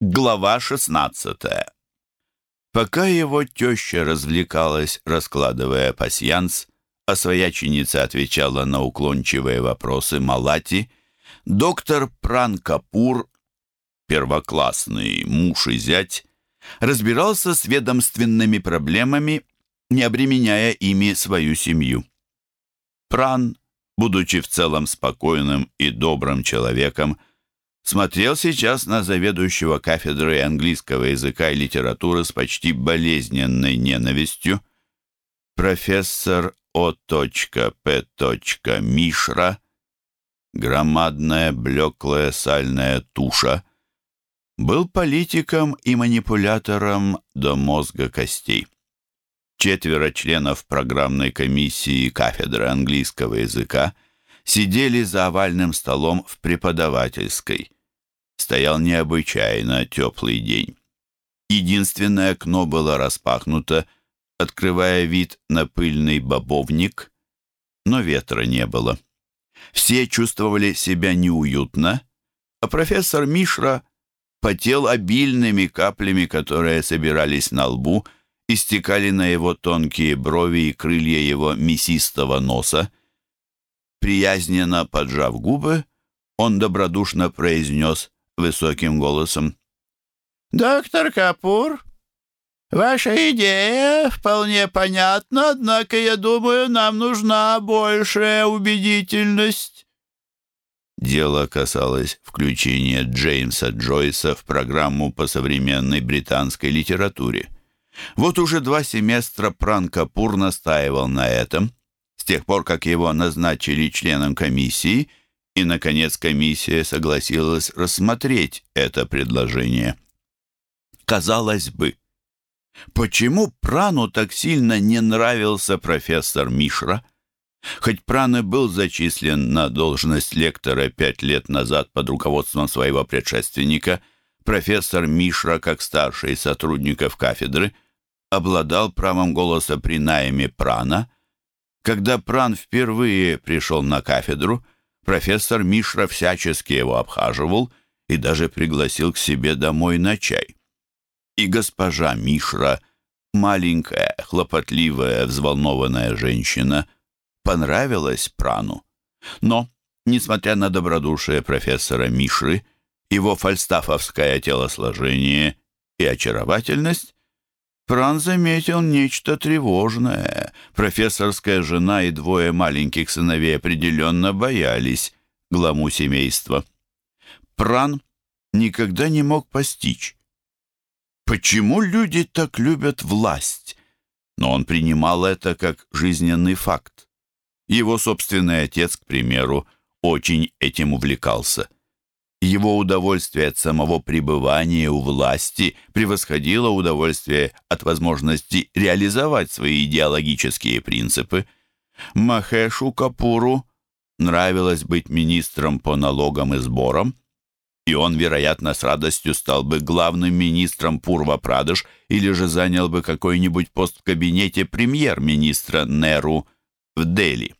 Глава 16 Пока его теща развлекалась, раскладывая пасьянс, а свояченица отвечала на уклончивые вопросы Малати, доктор Пранкапур, первоклассный муж и зять, разбирался с ведомственными проблемами, не обременяя ими свою семью. Пран, будучи в целом спокойным и добрым человеком, смотрел сейчас на заведующего кафедрой английского языка и литературы с почти болезненной ненавистью. Профессор О.П. Мишра, громадная блеклая сальная туша, был политиком и манипулятором до мозга костей. Четверо членов программной комиссии кафедры английского языка сидели за овальным столом в преподавательской – стоял необычайно теплый день. Единственное окно было распахнуто, открывая вид на пыльный бобовник, но ветра не было. Все чувствовали себя неуютно, а профессор Мишра потел обильными каплями, которые собирались на лбу и стекали на его тонкие брови и крылья его мясистого носа. Приязненно поджав губы, он добродушно произнес высоким голосом. «Доктор Капур, ваша идея вполне понятна, однако, я думаю, нам нужна большая убедительность». Дело касалось включения Джеймса Джойса в программу по современной британской литературе. Вот уже два семестра Пран Капур настаивал на этом, с тех пор, как его назначили членом комиссии – и, наконец, комиссия согласилась рассмотреть это предложение. Казалось бы, почему Прану так сильно не нравился профессор Мишра? Хоть Пран и был зачислен на должность лектора пять лет назад под руководством своего предшественника, профессор Мишра, как старший из сотрудников кафедры, обладал правом голоса при найме Прана. Когда Пран впервые пришел на кафедру – профессор Мишра всячески его обхаживал и даже пригласил к себе домой на чай. И госпожа Мишра, маленькая, хлопотливая, взволнованная женщина, понравилась Прану. Но, несмотря на добродушие профессора Мишры, его фальстафовское телосложение и очаровательность, Фран заметил нечто тревожное. Профессорская жена и двое маленьких сыновей определенно боялись гламу семейства. Пран никогда не мог постичь. Почему люди так любят власть? Но он принимал это как жизненный факт. Его собственный отец, к примеру, очень этим увлекался. Его удовольствие от самого пребывания у власти превосходило удовольствие от возможности реализовать свои идеологические принципы. Махешу Капуру нравилось быть министром по налогам и сборам, и он, вероятно, с радостью стал бы главным министром Пурва Прадыш или же занял бы какой-нибудь пост в кабинете премьер-министра Неру в Дели.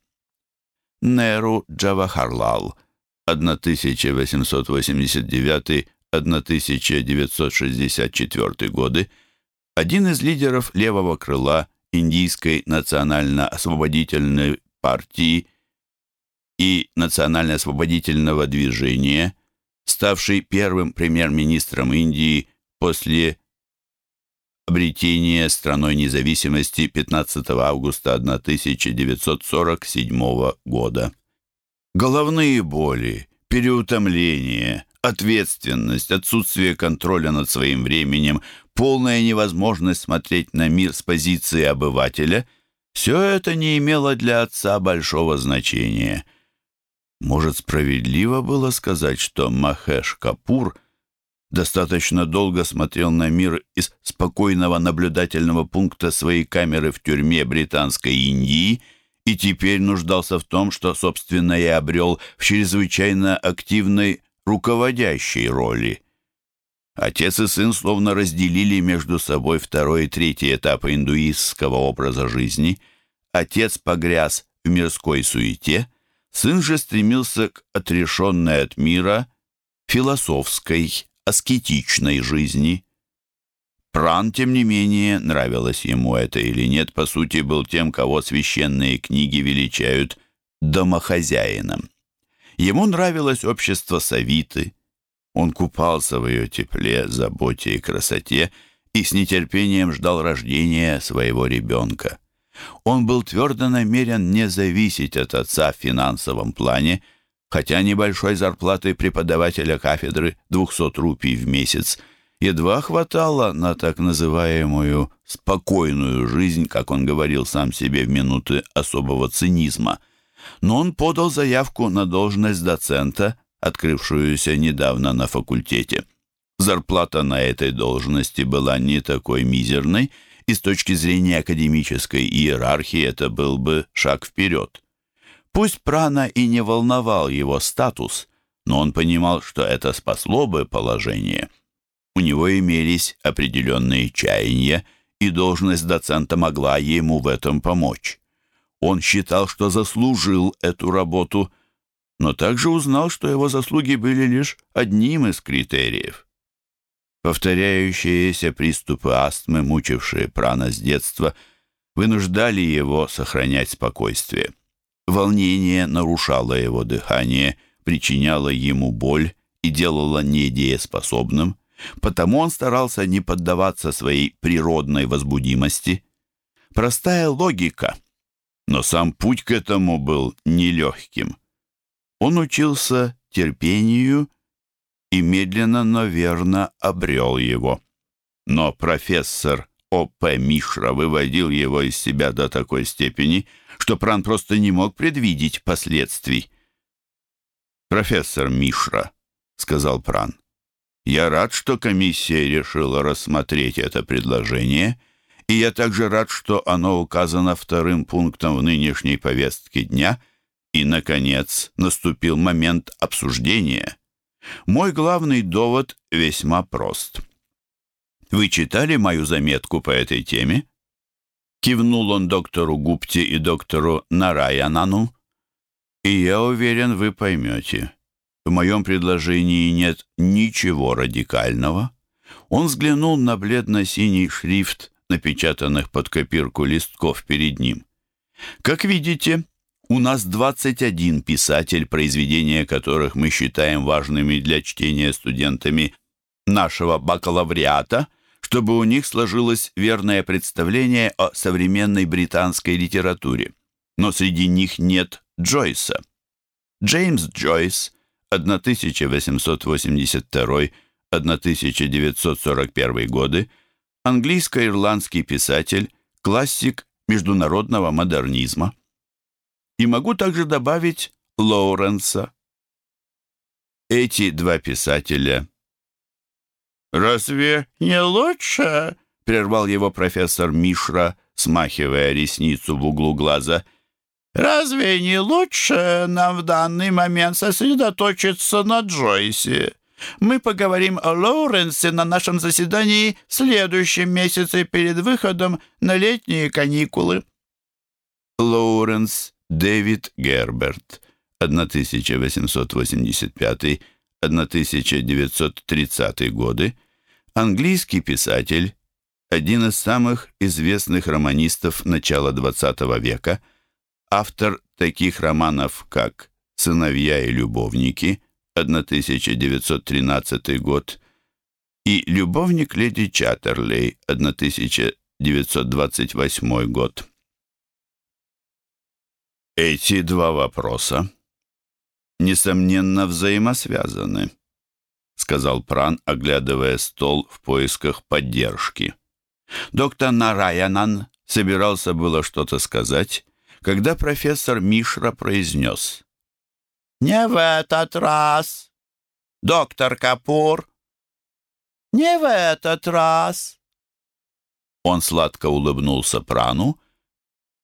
Неру Джавахарлал – 1889-1964 годы, один из лидеров левого крыла Индийской национально-освободительной партии и национально-освободительного движения, ставший первым премьер-министром Индии после обретения страной независимости 15 августа 1947 года. Головные боли, переутомление, ответственность, отсутствие контроля над своим временем, полная невозможность смотреть на мир с позиции обывателя – все это не имело для отца большого значения. Может, справедливо было сказать, что Махеш Капур достаточно долго смотрел на мир из спокойного наблюдательного пункта своей камеры в тюрьме Британской Индии – и теперь нуждался в том, что, собственно, и обрел в чрезвычайно активной руководящей роли. Отец и сын словно разделили между собой второй и третий этапы индуистского образа жизни. Отец погряз в мирской суете, сын же стремился к отрешенной от мира философской аскетичной жизни. Пран, тем не менее, нравилось ему это или нет, по сути, был тем, кого священные книги величают домохозяином. Ему нравилось общество Савиты. Он купался в ее тепле, заботе и красоте и с нетерпением ждал рождения своего ребенка. Он был твердо намерен не зависеть от отца в финансовом плане, хотя небольшой зарплаты преподавателя кафедры 200 рупий в месяц едва хватало на так называемую «спокойную жизнь», как он говорил сам себе в минуты особого цинизма – но он подал заявку на должность доцента, открывшуюся недавно на факультете. Зарплата на этой должности была не такой мизерной, и с точки зрения академической иерархии это был бы шаг вперед. Пусть Прана и не волновал его статус, но он понимал, что это спасло бы положение. У него имелись определенные чаяния, и должность доцента могла ему в этом помочь. Он считал, что заслужил эту работу, но также узнал, что его заслуги были лишь одним из критериев. Повторяющиеся приступы астмы, мучившие Прана с детства, вынуждали его сохранять спокойствие. Волнение нарушало его дыхание, причиняло ему боль и делало недееспособным, потому он старался не поддаваться своей природной возбудимости. Простая логика — но сам путь к этому был нелегким. Он учился терпению и медленно, но верно обрел его. Но профессор О.П. Мишра выводил его из себя до такой степени, что Пран просто не мог предвидеть последствий. «Профессор Мишра», — сказал Пран, — «я рад, что комиссия решила рассмотреть это предложение и я также рад, что оно указано вторым пунктом в нынешней повестке дня, и, наконец, наступил момент обсуждения. Мой главный довод весьма прост. Вы читали мою заметку по этой теме? Кивнул он доктору Гупте и доктору Нараянану. И я уверен, вы поймете. В моем предложении нет ничего радикального. Он взглянул на бледно-синий шрифт напечатанных под копирку листков перед ним. Как видите, у нас 21 писатель, произведения которых мы считаем важными для чтения студентами нашего бакалавриата, чтобы у них сложилось верное представление о современной британской литературе. Но среди них нет Джойса. Джеймс Джойс, 1882-1941 годы, английско-ирландский писатель, классик международного модернизма. И могу также добавить Лоуренса. Эти два писателя. «Разве не лучше?» — прервал его профессор Мишра, смахивая ресницу в углу глаза. «Разве не лучше нам в данный момент сосредоточиться на Джойсе?» Мы поговорим о Лоуренсе на нашем заседании в следующем месяце перед выходом на летние каникулы. Лоуренс Дэвид Герберт, 1885-1930 годы, английский писатель, один из самых известных романистов начала XX века, автор таких романов, как «Сыновья и любовники», 1913 год, и «Любовник леди Чаттерлей», 1928 год. Эти два вопроса, несомненно, взаимосвязаны, сказал Пран, оглядывая стол в поисках поддержки. Доктор Нараянан собирался было что-то сказать, когда профессор Мишра произнес «Не в этот раз, доктор Капур, не в этот раз». Он сладко улыбнулся Прану,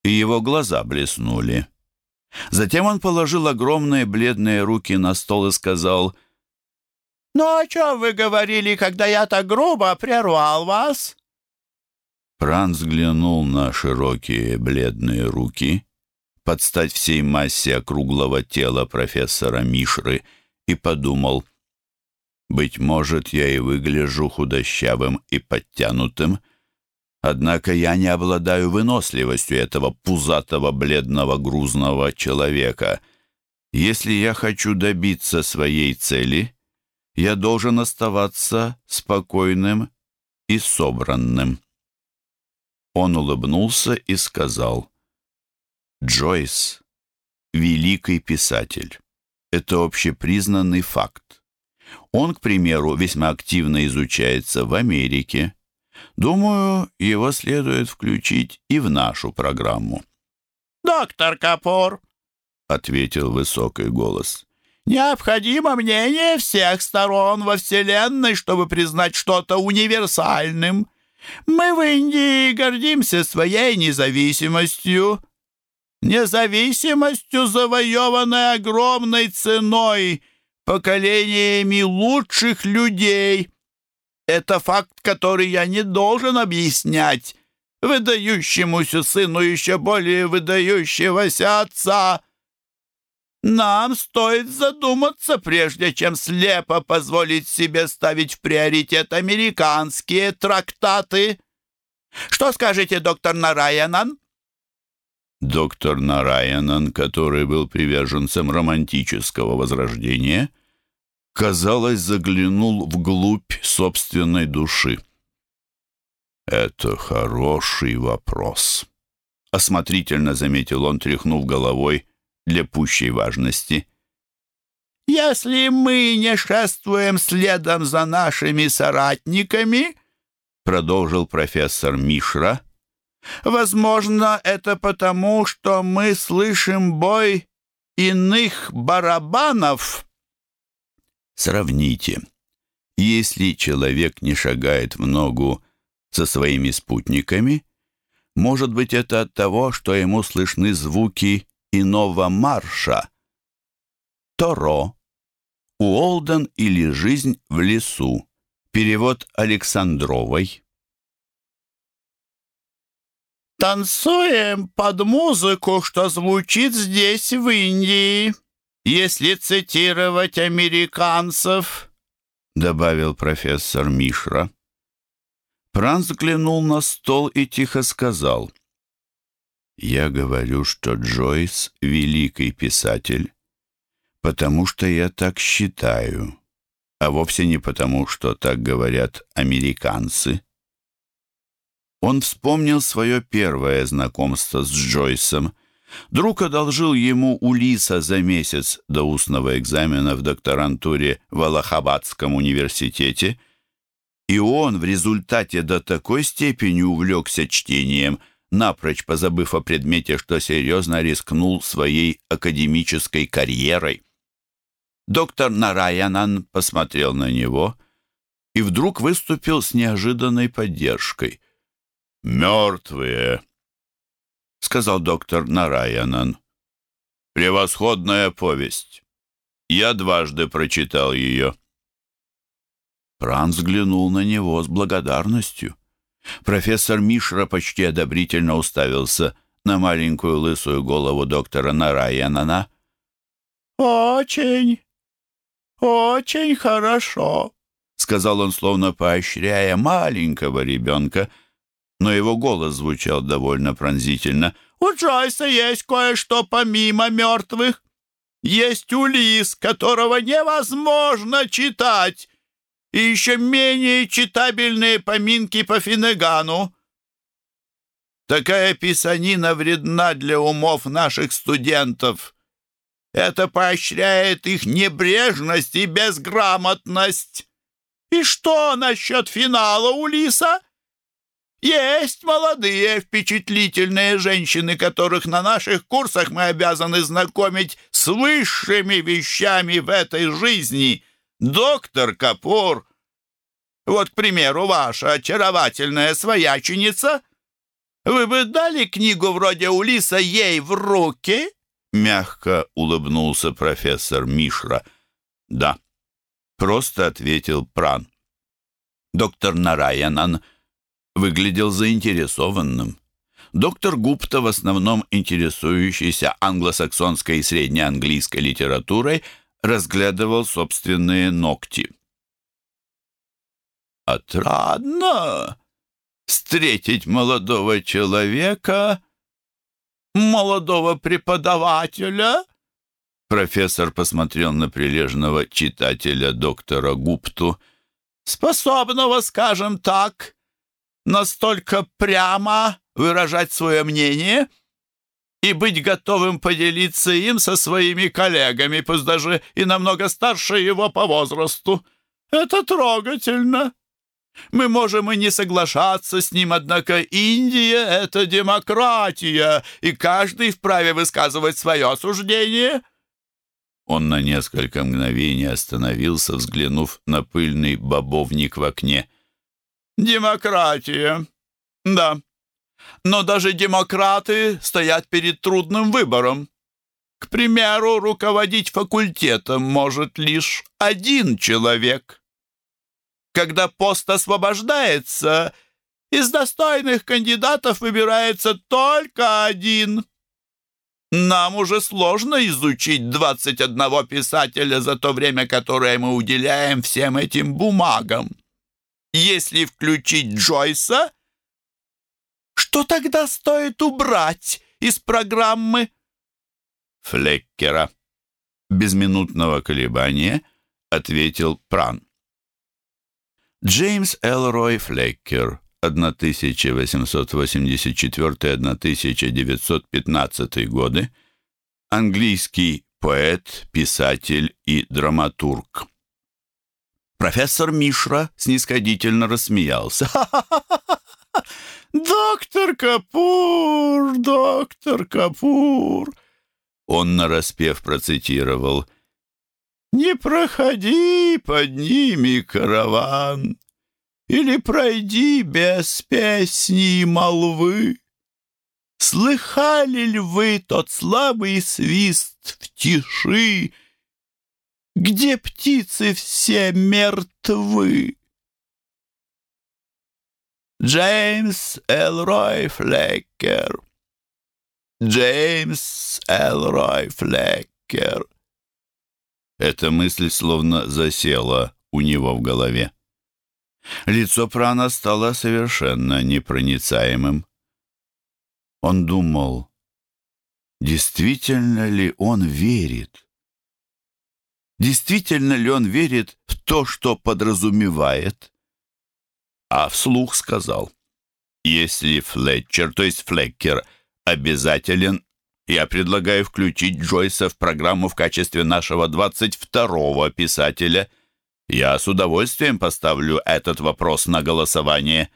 и его глаза блеснули. Затем он положил огромные бледные руки на стол и сказал, «Ну, о чем вы говорили, когда я так грубо прервал вас?» Пран взглянул на широкие бледные руки под стать всей массе округлого тела профессора Мишры и подумал, Быть может, я и выгляжу худощавым и подтянутым, однако я не обладаю выносливостью этого пузатого, бледного, грузного человека. Если я хочу добиться своей цели, я должен оставаться спокойным и собранным. Он улыбнулся и сказал, «Джойс — великий писатель. Это общепризнанный факт. Он, к примеру, весьма активно изучается в Америке. Думаю, его следует включить и в нашу программу». «Доктор Капор», — ответил высокий голос, Необходимо мнение всех сторон во Вселенной, чтобы признать что-то универсальным. Мы в Индии гордимся своей независимостью. Независимостью, завоеванной огромной ценой, поколениями лучших людей. Это факт, который я не должен объяснять выдающемуся сыну еще более выдающегося отца — нам стоит задуматься, прежде чем слепо позволить себе ставить в приоритет американские трактаты. Что скажете, доктор Нараянан? Доктор Нараянан, который был приверженцем романтического возрождения, казалось, заглянул вглубь собственной души. «Это хороший вопрос», — осмотрительно заметил он, тряхнув головой, — для пущей важности. «Если мы не шествуем следом за нашими соратниками, — продолжил профессор Мишра, — возможно, это потому, что мы слышим бой иных барабанов». Сравните. Если человек не шагает в ногу со своими спутниками, может быть, это от того, что ему слышны звуки иного марша. Торо. Уолден или жизнь в лесу. Перевод Александровой. Танцуем под музыку, что звучит здесь, в Индии. Если цитировать американцев, добавил профессор Мишра. Пранц взглянул на стол и тихо сказал — я говорю, что Джойс — великий писатель, потому что я так считаю, а вовсе не потому, что так говорят американцы. Он вспомнил свое первое знакомство с Джойсом. Друг одолжил ему Улиса за месяц до устного экзамена в докторантуре в Аллахабадском университете, и он в результате до такой степени увлекся чтением – напрочь позабыв о предмете, что серьезно рискнул своей академической карьерой. Доктор Нараянан посмотрел на него и вдруг выступил с неожиданной поддержкой. «Мертвые», — сказал доктор Нараянан. «Превосходная повесть. Я дважды прочитал ее». Пран взглянул на него с благодарностью. Профессор Мишра почти одобрительно уставился на маленькую лысую голову доктора Нараянана. «Очень, очень хорошо», — сказал он, словно поощряя маленького ребенка, но его голос звучал довольно пронзительно. «У Джойса есть кое-что помимо мертвых. Есть Улис, которого невозможно читать, и еще менее читабельные поминки по Финегану. Такая писанина вредна для умов наших студентов. Это поощряет их небрежность и безграмотность. И что насчет финала Улиса? Есть молодые впечатлительные женщины, которых на наших курсах мы обязаны знакомить с высшими вещами в этой жизни — Доктор Капур, вот, к примеру, ваша очаровательная свояченица, вы бы дали книгу вроде Улиса ей в руки?» Мягко улыбнулся профессор Мишра. «Да», — просто ответил Пран. Доктор Нараянан выглядел заинтересованным. Доктор Гупта, в основном интересующийся англосаксонской и среднеанглийской литературой, разглядывал собственные ногти. Отрадно встретить молодого человека, молодого преподавателя. Профессор посмотрел на прилежного читателя доктора Гупту, способного, скажем так, настолько прямо выражать свое мнение и быть готовым поделиться им со своими коллегами, пусть даже и намного старше его по возрасту. Это трогательно. Мы можем и не соглашаться с ним, однако Индия — это демократия, и каждый вправе высказывать свое суждение». Он на несколько мгновений остановился, взглянув на пыльный бобовник в окне. «Демократия. Да. Но даже демократы стоят перед трудным выбором. К примеру, руководить факультетом может лишь один человек». Когда пост освобождается, из достойных кандидатов выбирается только один. Нам уже сложно изучить 21 писателя за то время, которое мы уделяем всем этим бумагам. Если включить Джойса, что тогда стоит убрать из программы? Флеккера. Без минутного колебания ответил Пран. Джеймс Элрой Флеккер, 1884-1915 годы, английский поэт, писатель и драматург. Профессор Мишра снисходительно рассмеялся. «Доктор Капур, доктор Капур!» Он нараспев процитировал не проходи под ними, караван, Или пройди без песни и молвы. Слыхали ли вы тот слабый свист в тиши, Где птицы все мертвы? Джеймс Элрой Флеккер Джеймс Элрой Флеккер эта мысль словно засела у него в голове. Лицо Прана стало совершенно непроницаемым. Он думал, действительно ли он верит? Действительно ли он верит в то, что подразумевает? А вслух сказал, если Флетчер, то есть Флеккер, обязателен я предлагаю включить Джойса в программу в качестве нашего 22-го писателя. Я с удовольствием поставлю этот вопрос на голосование».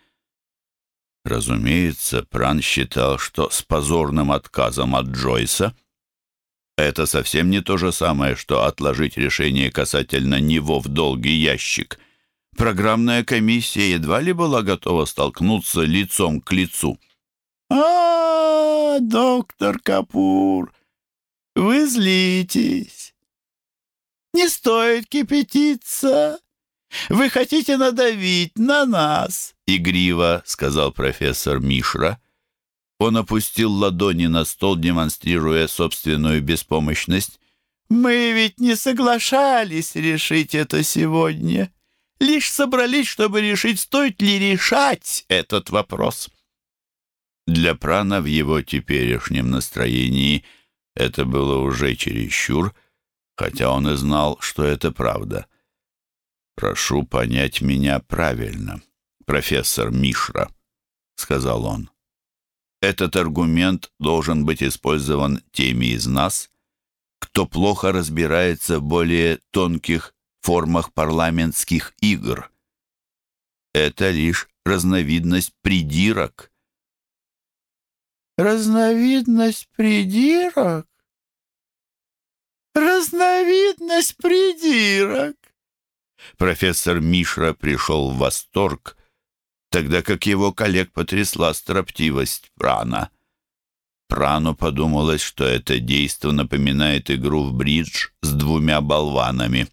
Разумеется, Пран считал, что с позорным отказом от Джойса это совсем не то же самое, что отложить решение касательно него в долгий ящик. Программная комиссия едва ли была готова столкнуться лицом к лицу. «А, доктор Капур, вы злитесь. Не стоит кипятиться. Вы хотите надавить на нас?» «Игриво», — сказал профессор Мишра. Он опустил ладони на стол, демонстрируя собственную беспомощность. «Мы ведь не соглашались решить это сегодня. Лишь собрались, чтобы решить, стоит ли решать этот вопрос». Для Прана в его теперешнем настроении это было уже чересчур, хотя он и знал, что это правда. «Прошу понять меня правильно, профессор Мишра», — сказал он. «Этот аргумент должен быть использован теми из нас, кто плохо разбирается в более тонких формах парламентских игр. Это лишь разновидность придирок» разновидность придирок? Разновидность придирок. Профессор Мишра пришел в восторг, тогда как его коллег потрясла строптивость Прана. Прану подумалось, что это действо напоминает игру в бридж с двумя болванами.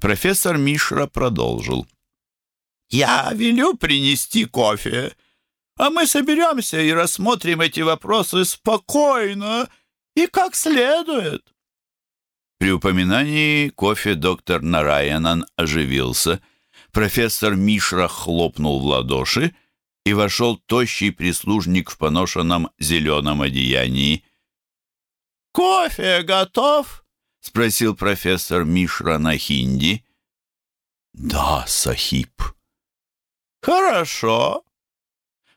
Профессор Мишра продолжил. «Я велю принести кофе а мы соберемся и рассмотрим эти вопросы спокойно и как следует». При упоминании кофе доктор Нараянан оживился. Профессор Мишра хлопнул в ладоши, и вошел тощий прислужник в поношенном зеленом одеянии. «Кофе готов?» — спросил профессор Мишра на хинди. «Да, Сахиб». «Хорошо».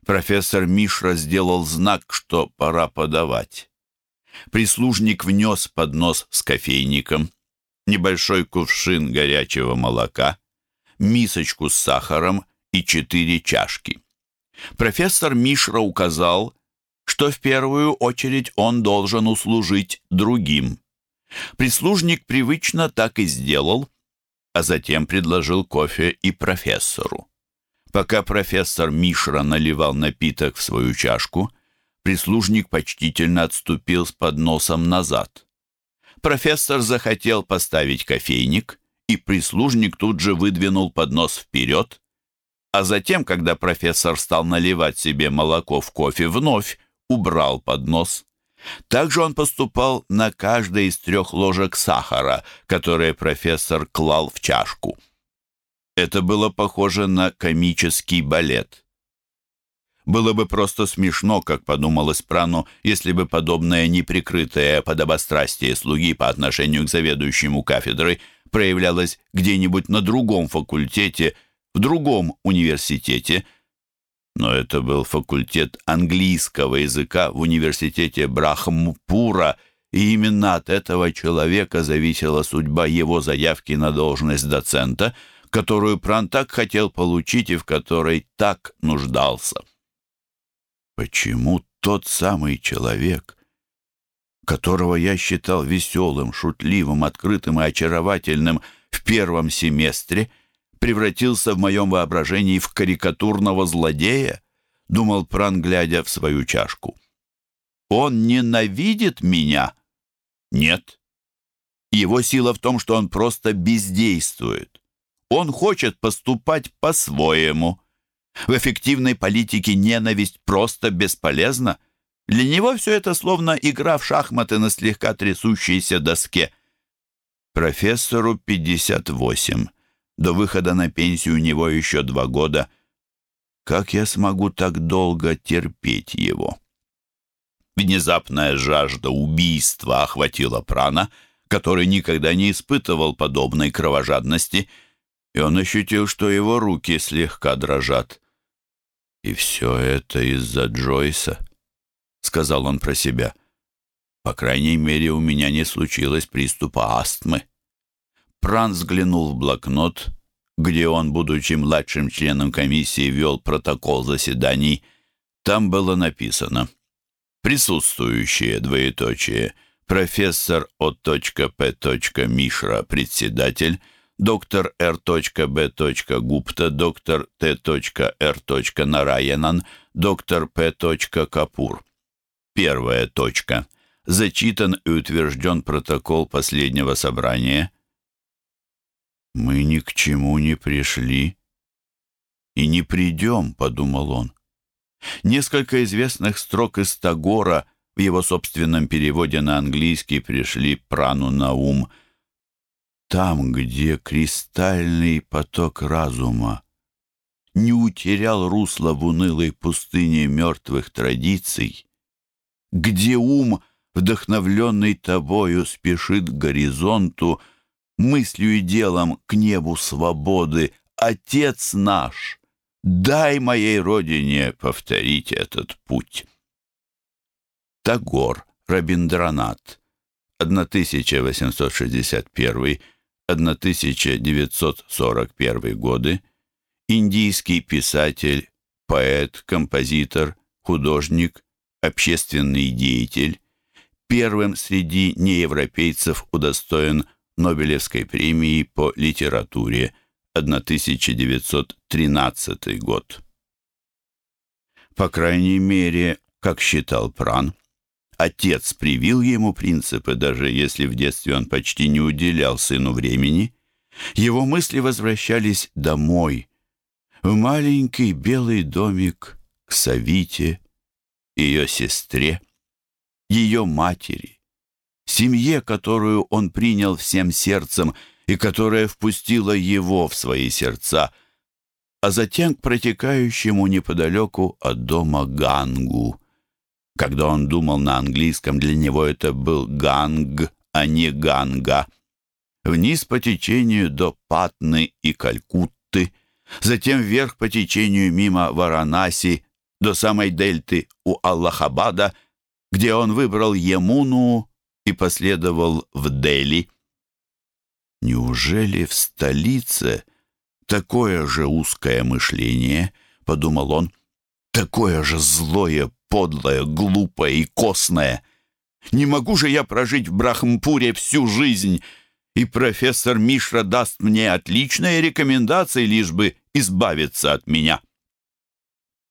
Профессор Мишра сделал знак, что пора подавать. Прислужник внес поднос с кофейником, небольшой кувшин горячего молока, мисочку с сахаром и четыре чашки. Профессор Мишра указал, что в первую очередь он должен услужить другим. Прислужник привычно так и сделал, а затем предложил кофе и профессору. Пока профессор Мишра наливал напиток в свою чашку, прислужник почтительно отступил с подносом назад. Профессор захотел поставить кофейник, и прислужник тут же выдвинул поднос вперед, а затем, когда профессор стал наливать себе молоко в кофе, вновь убрал поднос. Также он поступал на каждой из трех ложек сахара, которые профессор клал в чашку. Это было похоже на комический балет. Было бы просто смешно, как подумалось Прану, если бы подобное неприкрытое подобострастие слуги по отношению к заведующему кафедрой проявлялось где-нибудь на другом факультете – в другом университете, но это был факультет английского языка в университете Брахмпура, и именно от этого человека зависела судьба его заявки на должность доцента, которую Пран так хотел получить и в которой так нуждался. Почему тот самый человек, которого я считал веселым, шутливым, открытым и очаровательным в первом семестре, превратился в моем воображении в карикатурного злодея, думал Пран, глядя в свою чашку. Он ненавидит меня? Нет. Его сила в том, что он просто бездействует. Он хочет поступать по-своему. В эффективной политике ненависть просто бесполезна. Для него все это словно игра в шахматы на слегка трясущейся доске. Профессору 58. До выхода на пенсию у него еще два года. Как я смогу так долго терпеть его? Внезапная жажда убийства охватила Прана, который никогда не испытывал подобной кровожадности, и он ощутил, что его руки слегка дрожат. «И все это из-за Джойса», — сказал он про себя. «По крайней мере, у меня не случилось приступа астмы». Пран взглянул в блокнот, где он, будучи младшим членом комиссии, вел протокол заседаний. Там было написано «Присутствующие, двоеточие, профессор О.П. Мишра, председатель, доктор Р.Б. Гупта, доктор Т.Р. Нараянан, доктор П. Капур». Первая точка. Зачитан и утвержден протокол последнего собрания – «Мы ни к чему не пришли и не придем», — подумал он. Несколько известных строк из Тагора в его собственном переводе на английский пришли прану на ум. «Там, где кристальный поток разума не утерял русло в унылой пустыне мертвых традиций, где ум, вдохновленный тобою, спешит к горизонту, — мыслью и делом к небу свободы, Отец наш, дай моей родине повторить этот путь. Тагор, Рабиндранат, 1861-1941 годы, индийский писатель, поэт, композитор, художник, общественный деятель, первым среди неевропейцев удостоен Нобелевской премии по литературе 1913 год. По крайней мере, как считал Пран, отец привил ему принципы, даже если в детстве он почти не уделял сыну времени. Его мысли возвращались домой, в маленький белый домик к Савите, ее сестре, ее матери семье, которую он принял всем сердцем и которая впустила его в свои сердца, а затем к протекающему неподалеку от дома Гангу. Когда он думал на английском, для него это был Ганг, а не Ганга. Вниз по течению до Патны и Калькутты, затем вверх по течению мимо Варанаси до самой дельты у Аллахабада, где он выбрал Емуну и последовал в Дели. Неужели в столице такое же узкое мышление, подумал он, такое же злое, подлое, глупое и костное? Не могу же я прожить в Брахмпуре всю жизнь, и профессор Мишра даст мне отличные рекомендации, лишь бы избавиться от меня.